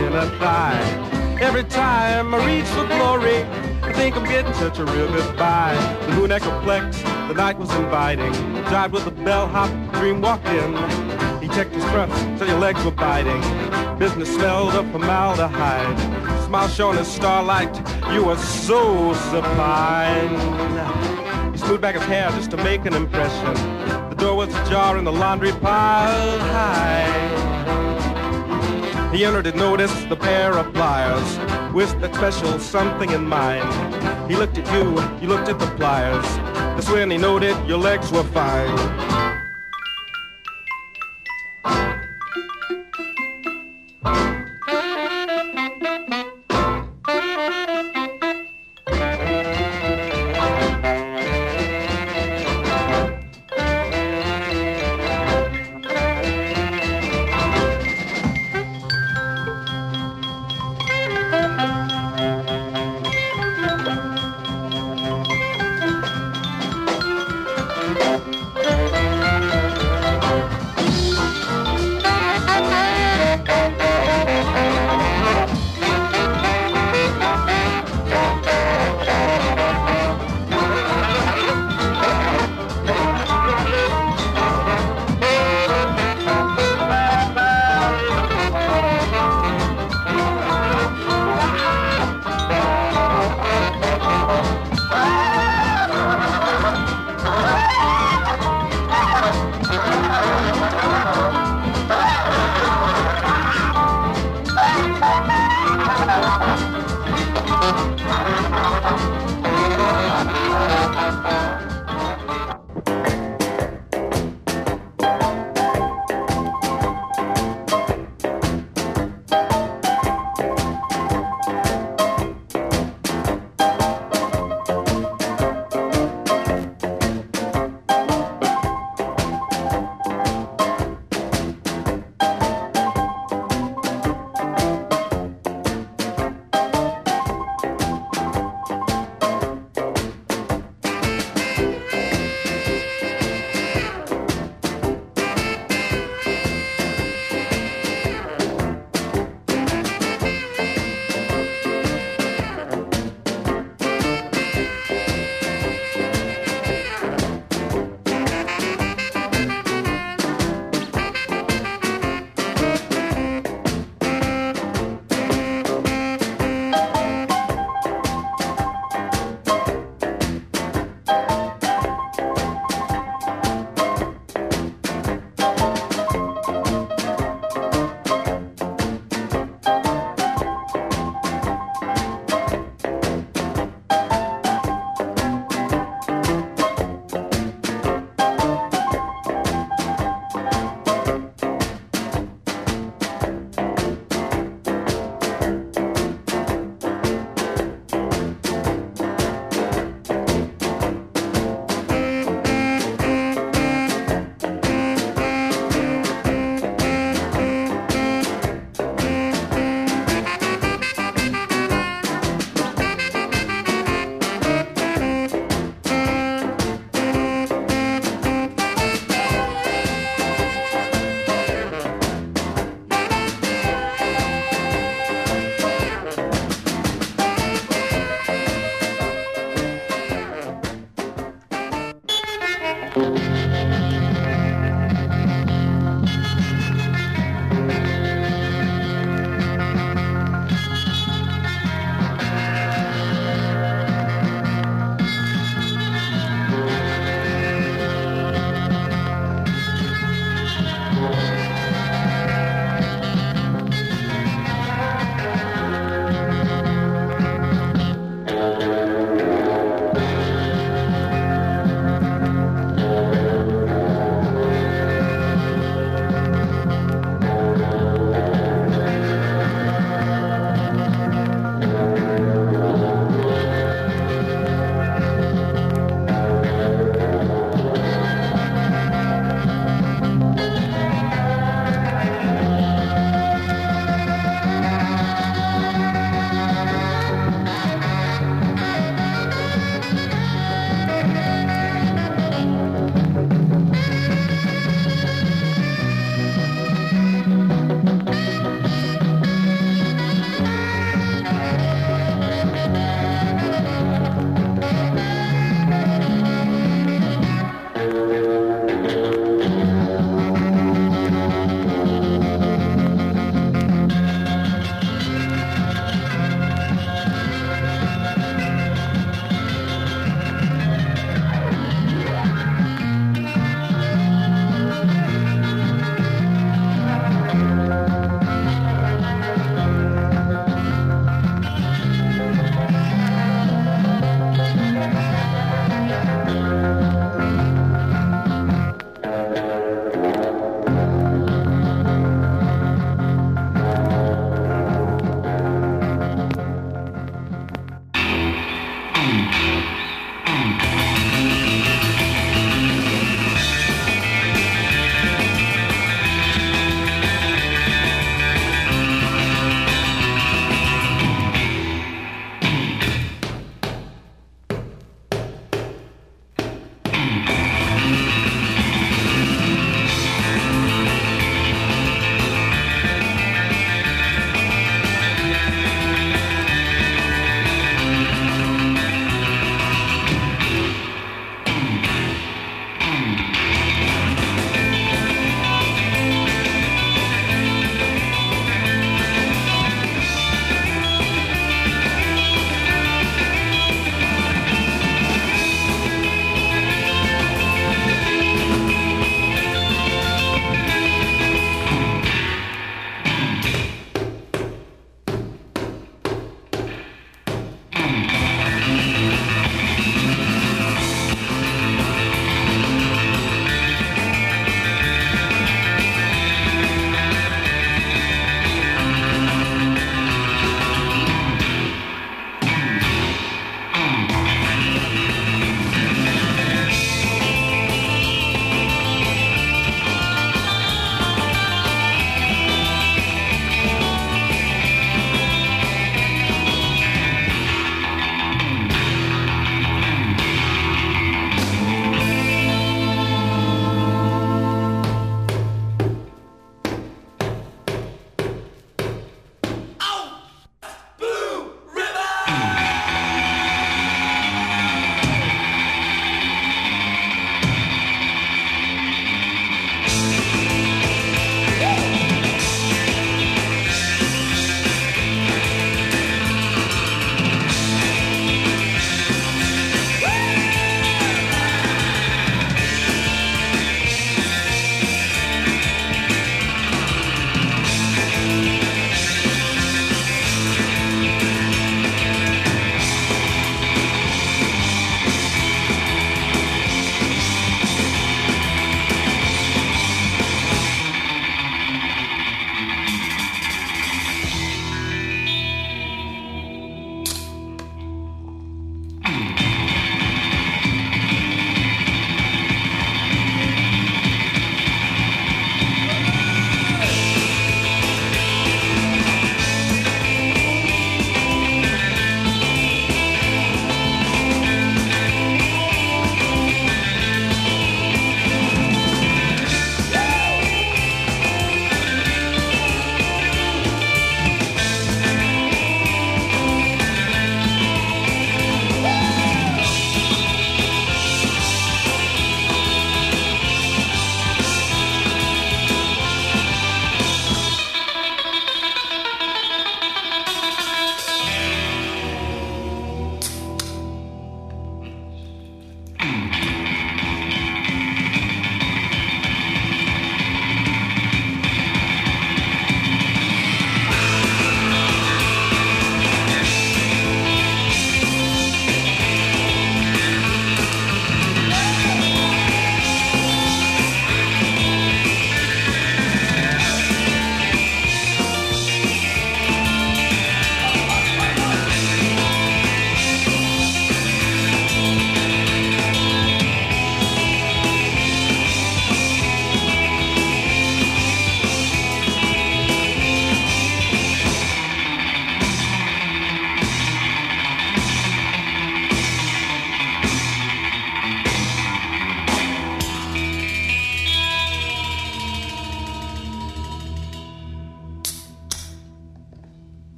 till I die. Every time I reach for glory, I think I'm getting such a real goodbye. The moon complex, the night was inviting. Dived with a bellhop, dream walked in. He checked his breath till your legs were biting. Business smelled of formaldehyde. Smile shone as starlight, you were so sublime. He smoothed back his hair just to make an impression. The door was ajar and the laundry piled high. He entered and noticed the pair of pliers with that special something in mind. He looked at you, you looked at the pliers. That's when he noted your legs were fine.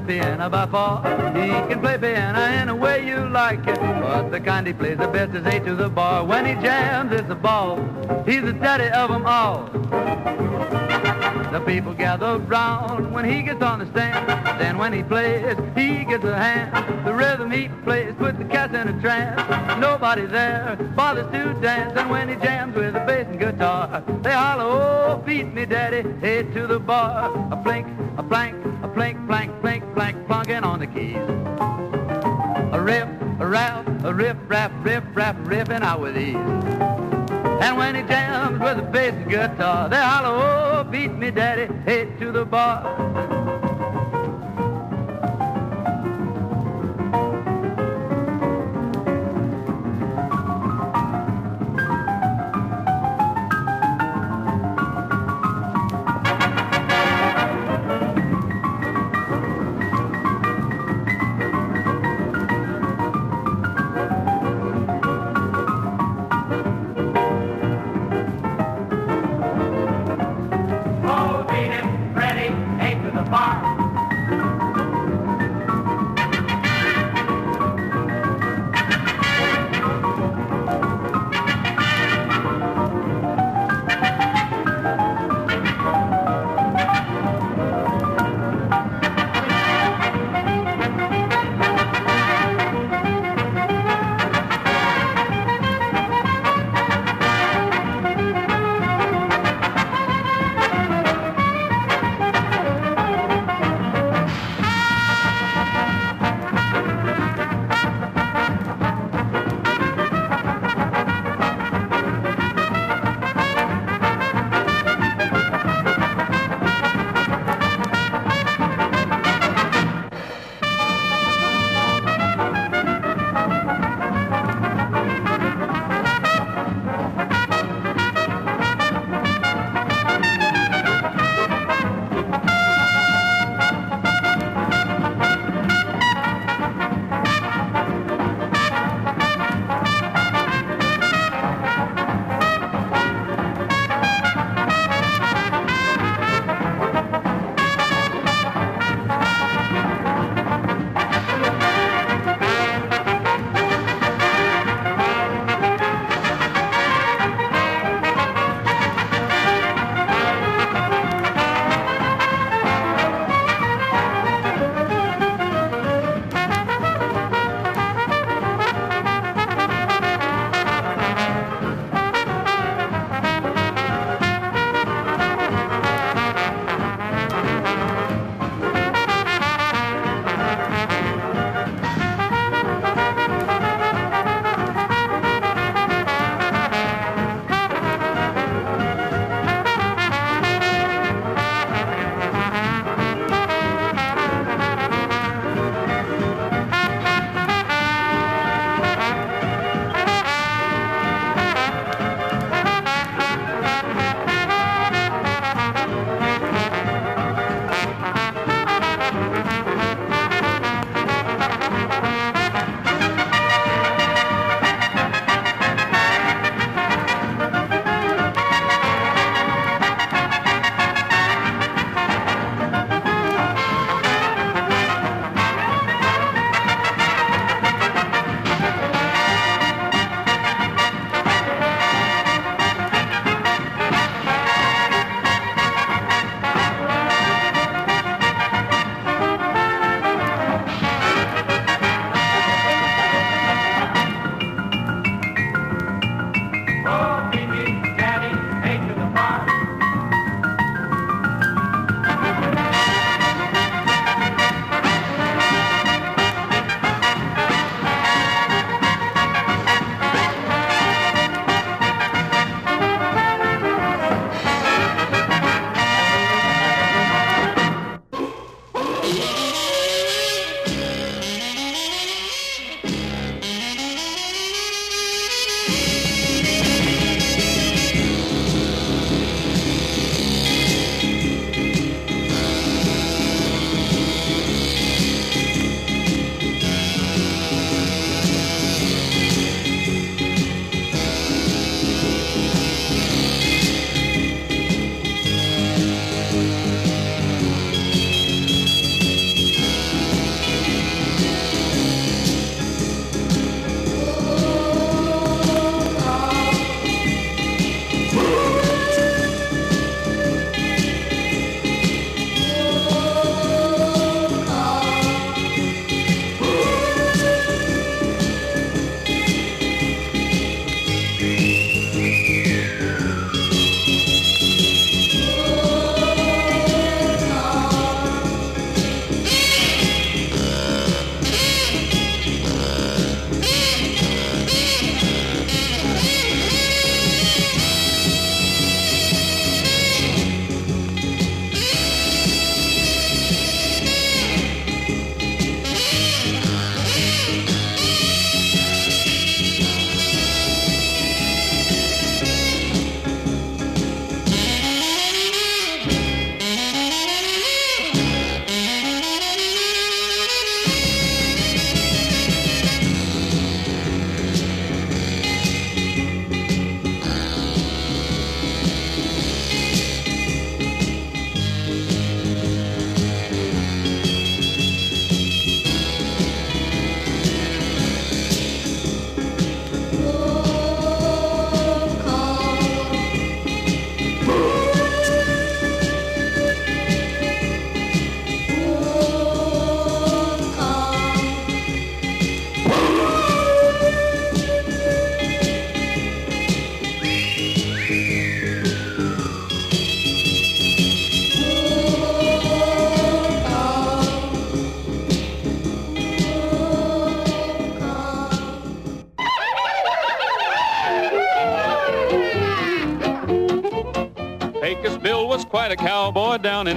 The piano by far. He can play piano in a way you like it, but the kind he plays the best is A to the bar. When he jams, it's a ball. He's the daddy of them all. The people gather round when he gets on the stand. Then when he plays, he gets a hand. The rhythm he plays puts the cats in a trance. Nobody there bothers to dance. And when he jams with a bass and guitar, they holler, oh, beat me, daddy, head to the bar. A blink, riff, rap, riff, rap, riffing out with ease. And when he jams with a bass guitar, they holler, oh, beat me, daddy, eight to the bar.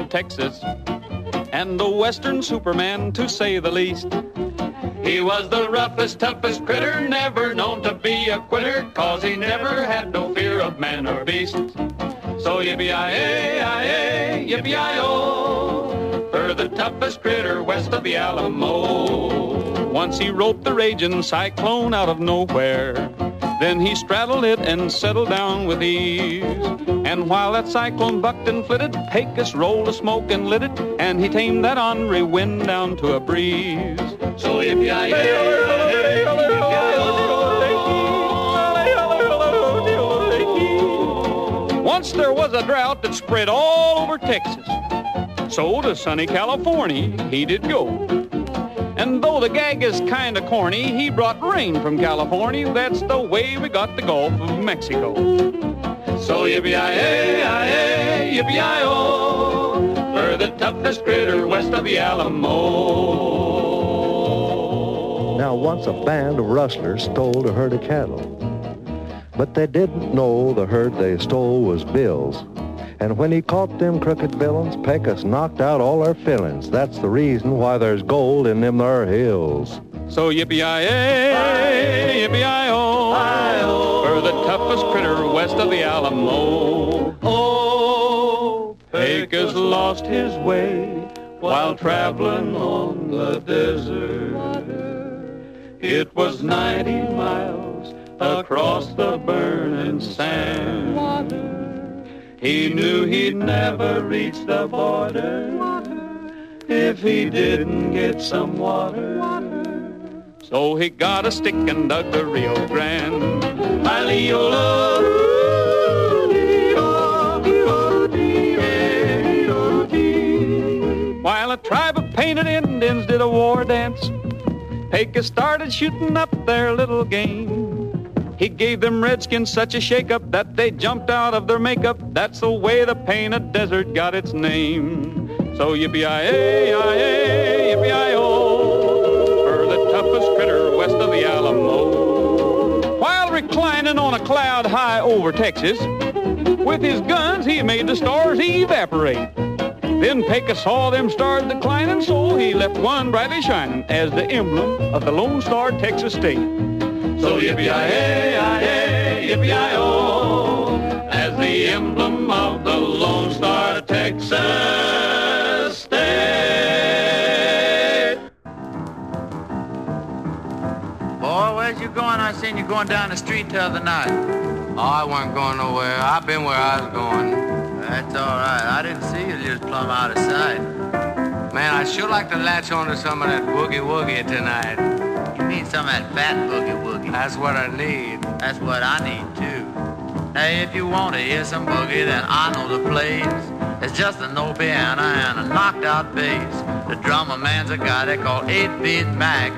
Texas, and the western superman to say the least. He was the roughest, toughest critter, never known to be a quitter, cause he never had no fear of man or beast. So yippee-yi-yi, yippee-yi-o, for the toughest critter west of the Alamo. Once he roped the raging cyclone out of nowhere. Then he straddled it and settled down with ease. And while that cyclone bucked and flitted, Pecos rolled a smoke and lit it, and he tamed that ornery wind down to a breeze. So if you Once there was a drought that spread all over Texas. So to sunny California he did go. And though the gag is kinda corny, he brought rain from California. That's the way we got the Gulf of Mexico. So yippee-yi-yi, yippee-yi-o, for the toughest critter west of the Alamo. Now, once a band of rustlers stole a herd of cattle. But they didn't know the herd they stole was Bill's. And when he caught them crooked villains, Pecos knocked out all their fillings. That's the reason why there's gold in them there hills. So yippee-yi-yi, yippee-yi-o, for the toughest critter west of the Alamo. Oh, Pecos lost his way while traveling on the desert. It was 90 miles across the burning sand. He knew he'd never reach the border if he didn't get some water. So he got a stick and dug the Rio Grande. While a tribe of painted Indians did a war dance, Pecos started shooting up their little game. He gave them redskins such a shake-up that they jumped out of their makeup. That's the way the painted desert got its name. So yippee-yi-yi, yippee-yi-o, for the toughest critter west of the Alamo. While reclining on a cloud high over Texas, with his guns he made the stars evaporate. Then Pecos saw them stars declining, so he left one brightly shining as the emblem of the Lone Star, Texas State. So yippee-yi-yi, yippee-yi-o, as the emblem of the Lone Star, Texas State. Boy, where's you going? I seen you going down the street the other night. Oh, I wasn't going nowhere. I've been where I was going. That's all right. I didn't see you just plumb out of sight. Man, I'd sure like to latch onto some of that boogie woogie tonight. Mean some of that fat boogie woogie? That's what I need. That's what I need too. Now, if you want to hear some boogie, then I know the place. It's just an old piano and a knocked out bass. The drummer man's a guy they call 8-Beat Mac.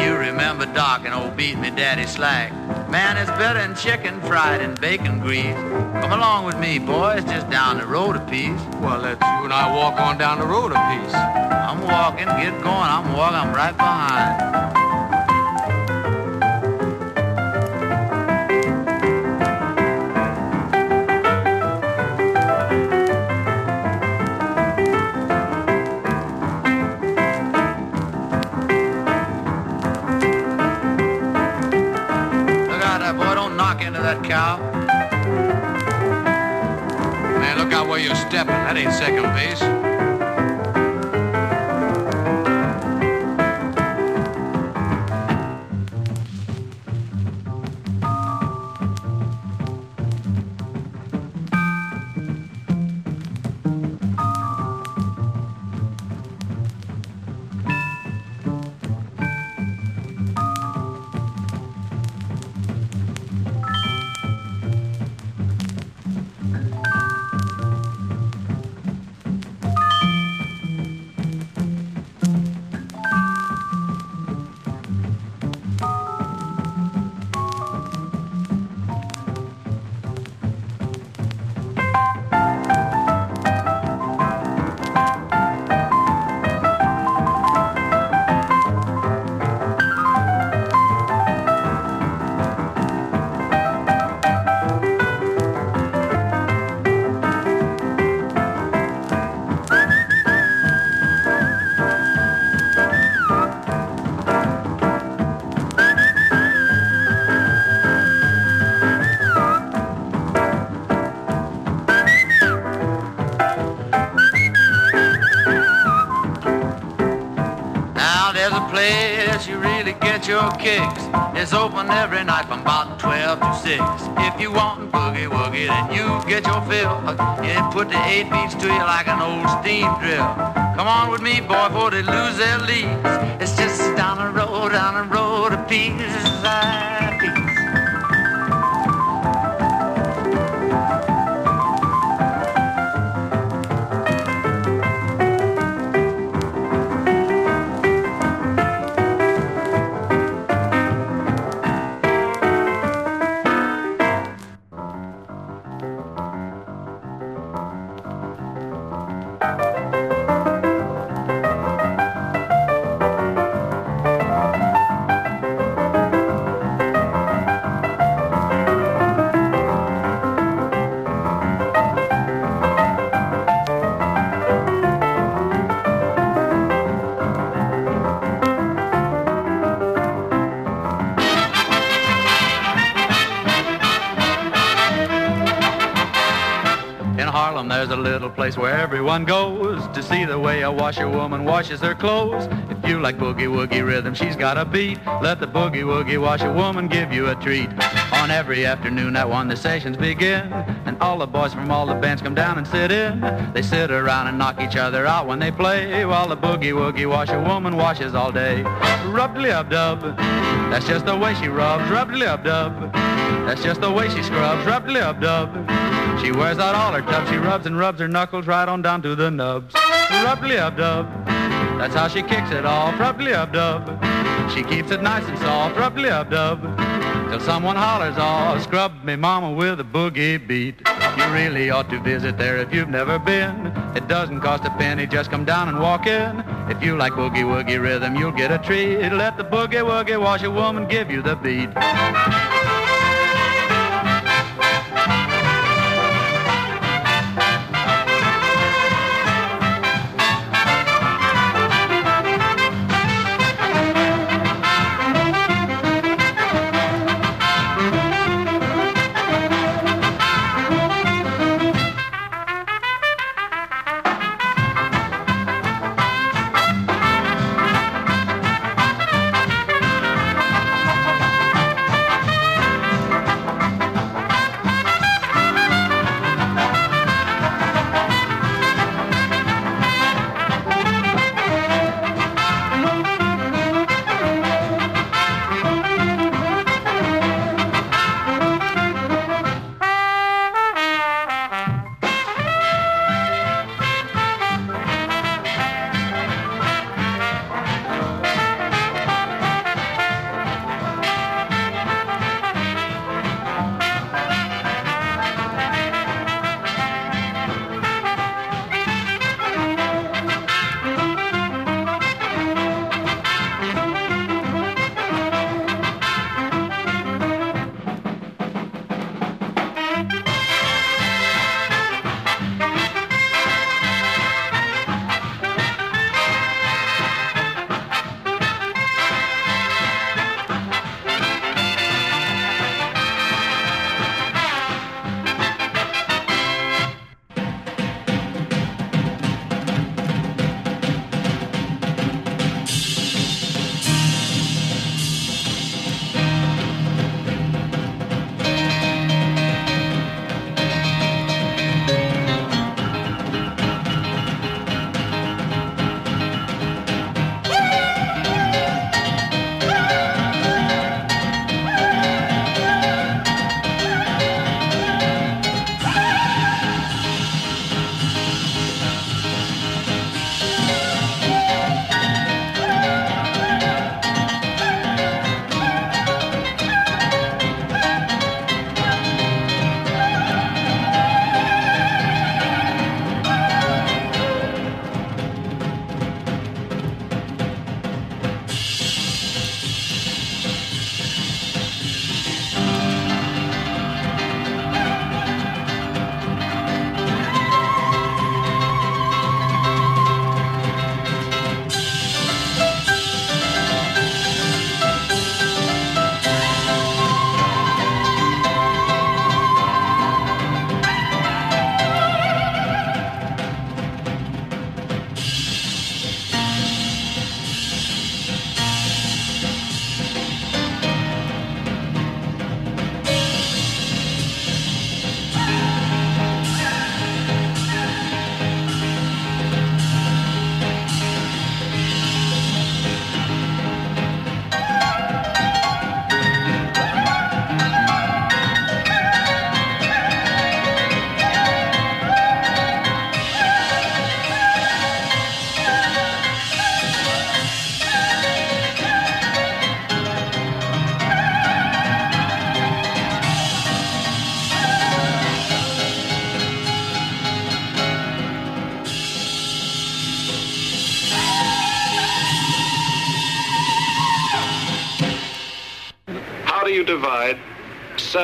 You remember Doc and old Beat Me Daddy Slack. Man, it's better than chicken fried and bacon grease. Come along with me, boys, just down the road a piece. Well, let's you and I walk on down the road a piece. I'm walking, get going, I'm walking, I'm right behind. That cow. Man, look out where you're stepping. That ain't second base. Your kicks. It's open every night from about 12 to 6. If you want boogie woogie, then you get your fill. Yeah, put the eight beats to you like an old steam drill. Come on with me, boy, before they lose their leads. It's just down the road, down the road, a piece Harlem, there's a little place where everyone goes to see the way a washerwoman washes her clothes. If you like boogie woogie rhythm, she's got a beat. Let the boogie woogie washerwoman give you a treat. On every afternoon at one, the sessions begin, and all the boys from all the bands come down and sit in. They sit around and knock each other out when they play, while the boogie woogie washerwoman washes all day. Rub-de-lub-dub, that's just the way she rubs. Rub-de-lub-dub, that's just the way she scrubs. Rub-de-lub-dub. She wears out all her tubs. She rubs and rubs her knuckles right on down to the nubs. Rub-de-lub-dub. That's how she kicks it off. Rub-de-lub-dub. She keeps it nice and soft. Rub-de-lub-dub. Till someone hollers, oh, scrub me mama with a boogie beat. You really ought to visit there if you've never been. It doesn't cost a penny, just come down and walk in. If you like boogie woogie rhythm, you'll get a treat. Let the boogie woogie washerwoman give you the beat.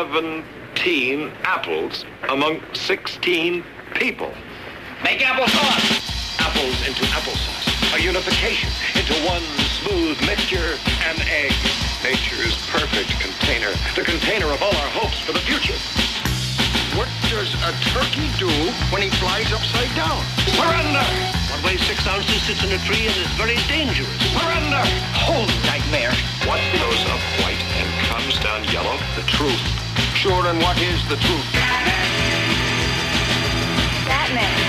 17 apples among 16 people. Make applesauce. Apples into applesauce. A unification into one smooth mixture. An egg. Nature's perfect container. The container of all our hopes for the future. What does a turkey do when he flies upside down? Surrender! One weighs six ounces sits in a tree and is very dangerous. Surrender! Holy nightmare. What goes up white and comes down yellow? The truth sure on what is the truth. Batman. Batman.